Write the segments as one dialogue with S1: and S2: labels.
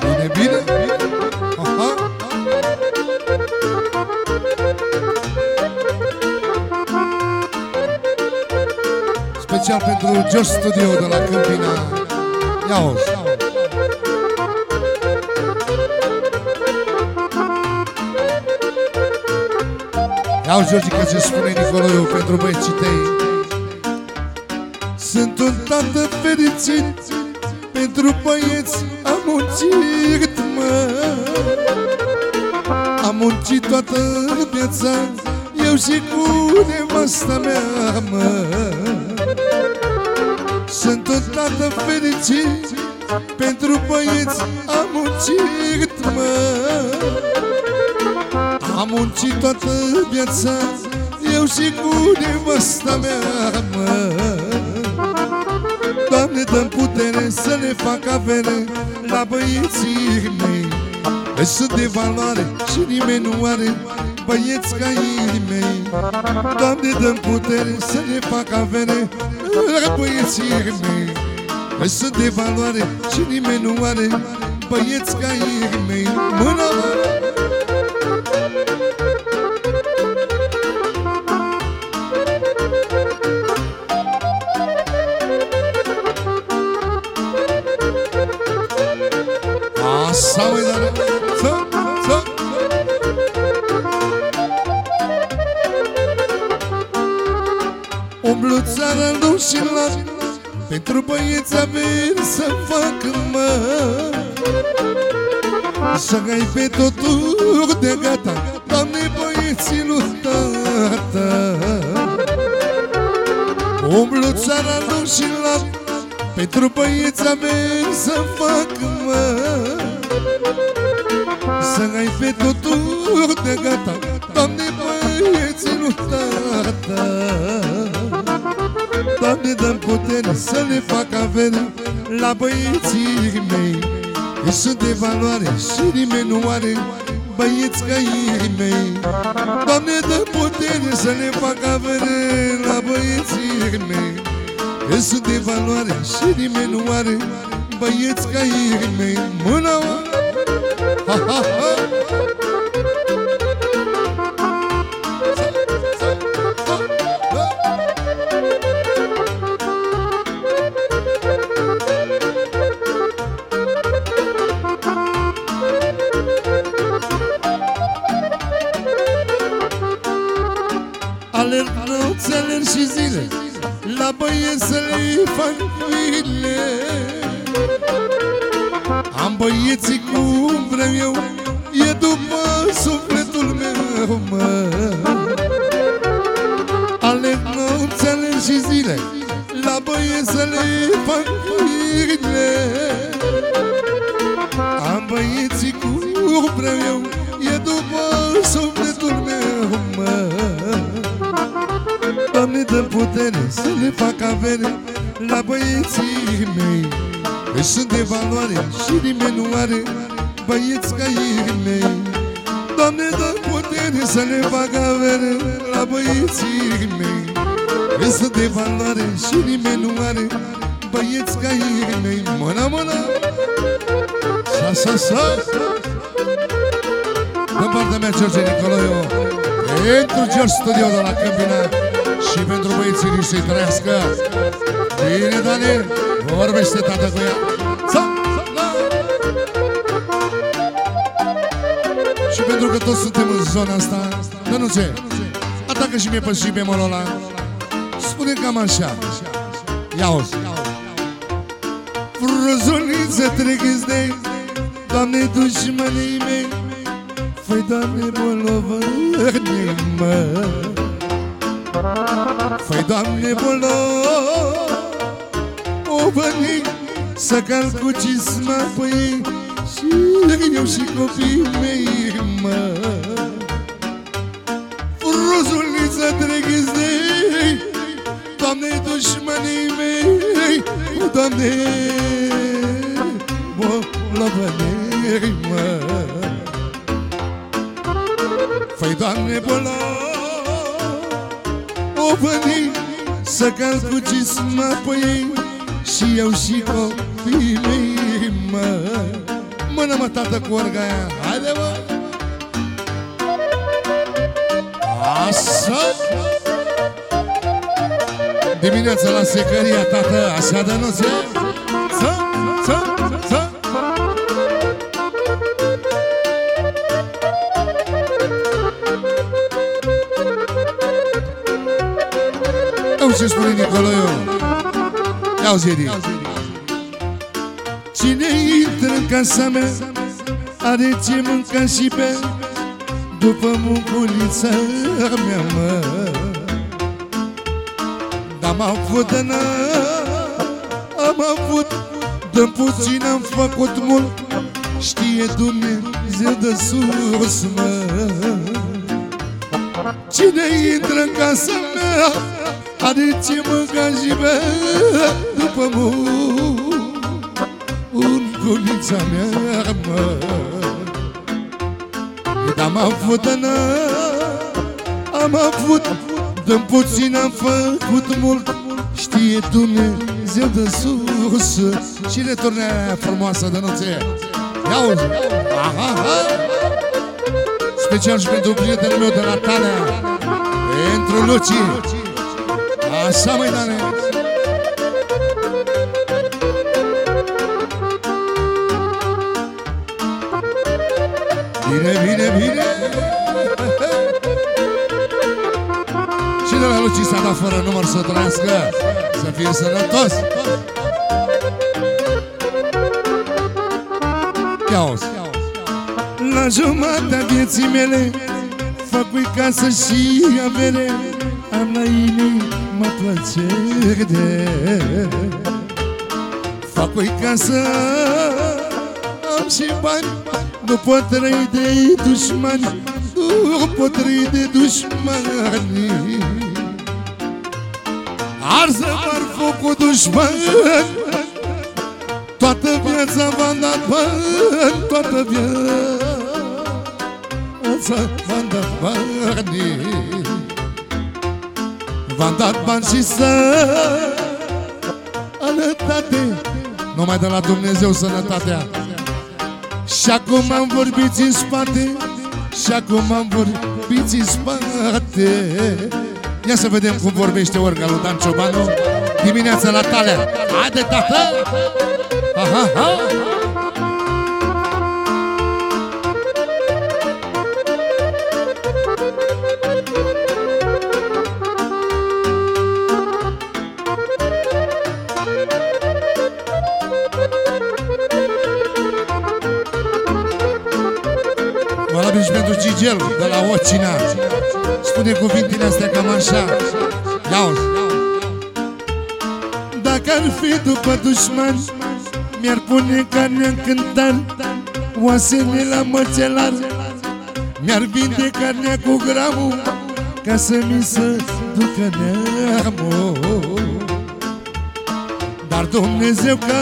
S1: Bine, bine. Aha. Special pentru George Studio de la Câmpina Ia-o. Ia-o, George, că ce spune Nicoloiu pentru băieții tăi Sunt un tată fericit. Pentru băieți am muncit, mă. Am muncit toată viața Eu și cu nevasta mea, mă. Sunt un tată fericit Pentru băieți am muncit, mă. Am muncit toată viața Eu și cu nevasta mea, mă Doamne, dă putere să ne fac avere La băieții mei. Că sunt de valoare și nimeni nu are Băieți ca ei mei. Doamne, dă putere să ne fac avere La băieții mei. Că sunt de valoare și nimeni nu are Băieți ca ei mei. Mâna mare Pentru băieți averi să fac, mă. Să gai pe totul de gata Doamne, băieții lui tata Umblu țara nu și la pentru băieți avem să fac, mă. Să ai pe totul de gata Doamne, băieții nu tata Doamne, dăm putere să ne fac avere La băieții mei. Eu sunt de valoare și nimeni nu are Băieți ca ei mei. Doamne, dă putere să ne fac avere La băieții mei. Că sunt de valoare și nimeni nu are Băieți ca ei mei. Mâna ha, ha, ha. Fac file Am băieții cum vreau eu E după sufletul meu, mă. Alerg noți, alerg și zile La băieți să le fac file Am băieții cum vreau eu E după sufletul meu, mă. Doamne, dă putere să le fac avere La băieții mei Că sunt de valoare și nimeni nu are Băieți ca ei mei. Doamne, dă putere să le fac avere La băieții mei. Că sunt de valoare și nimeni nu are Băieți ca ei mei. Mâna, mâna! Sa, sa, sa În partea mea, George Nicoloiu Pentru George Studio de la Câmpina și pentru băieții din să-i trăiască. Bine, Dani, vorbește tată cu ea. Sa, la. Și pentru că toți suntem în zona asta Dănuțe, atacă și mie pe și bemolul ăla Spune cam așa. Ia-o-ți Frozoniță trecâți de Doamne, dușmanii mei. Făi, Doamne, bolovăni, mă Făi, Doamne, bolov O veni să calc cu cisma pe ei Și eu și copiii mei, mă. Fruzuliță treghiți de ei Doamne, dușmanii mei Doamne, bolovănei, mă. Făi, Doamne, bolov O veni Să calc cu cisma pe ei Și eu și copiii mei, mă. Mână mă, tată, cu orga aia. Haide, mă! Așa! Dimineața la secăria, tată, așa de nu se Să, să, să ce spune Nicoloiu Ia uzi, Edi. Cine intră în casa mea Are ce mânca și bea După munculița mea, mă. Dar am avut în Am avut de puțin am făcut mult Știe Dumnezeu de sus, mă. Cine intră în casa mea are ce mânca și bea După munculița mea, mă. Am avut în Am avut de puțin am făcut mult. Știe Dumnezeu de sus Și returnarea frumoasă de noție Ia uzi. Aha, aha. Special și pentru prietenul meu de Natalia Pentru Luci Așa mai Dane. Bine, bine, bine. Și de la Luci s-a dat fără număr să trăiască Să fie sănătos. Ia -o. La jumatea vieții mele Fac casă și avere Am la inimă plăcere. Fac casă Am și bani. Nu pot trăi de dușmani Nu pot trăi de dușmani. Arză mar focul dușmani Toată viața v-am dat bani Toată viața v-am dat bani V-am dat bani și sănătate Numai de la Dumnezeu sănătatea Și acum am vorbit în spate Și acum am vorbit în spate Ia să vedem cum vorbește orga lui Dan Ciobanu Dimineața la talea Haide, tată! Ha, ha, ha! Valabil și pentru Gigel de la Ocina Spune cuvintele astea cam așa. Ia Dacă ar fi după dușman Mi-ar pune carnea în cântar Oasele la măcelar Mi-ar vinde carnea cu gramul Ca să mi se ducă neamul. Dar Dumnezeu că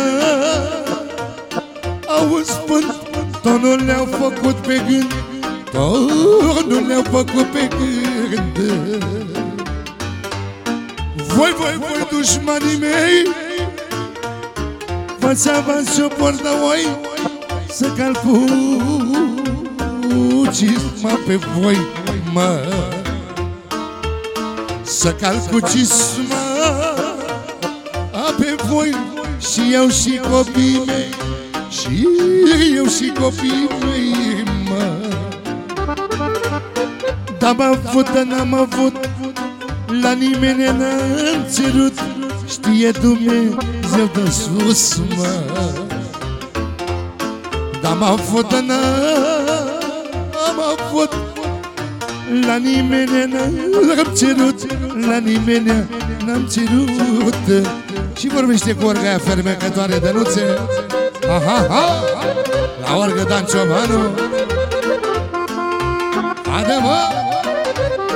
S1: Auzi spânt Tonul le-au făcut pe gând Tonul le-au făcut pe gând Voi, voi, voi, dușmanii mei Fați avans și o portă voi Să calcucisma pe voi, mă. Să calcucisma pe voi Și eu și copiii mei și eu și copiii mei, mă. Dar am avut, n-am avut La nimeni n-am cerut. Știe Dumnezeu de sus, mă. Dar am avut, n-am avut La nimeni n-am cerut. La nimeni n-am cerut. Și vorbește cu orga aia fermecătoare de nuțe. Aha, ha, la orgă Dan Ciobanu عدمه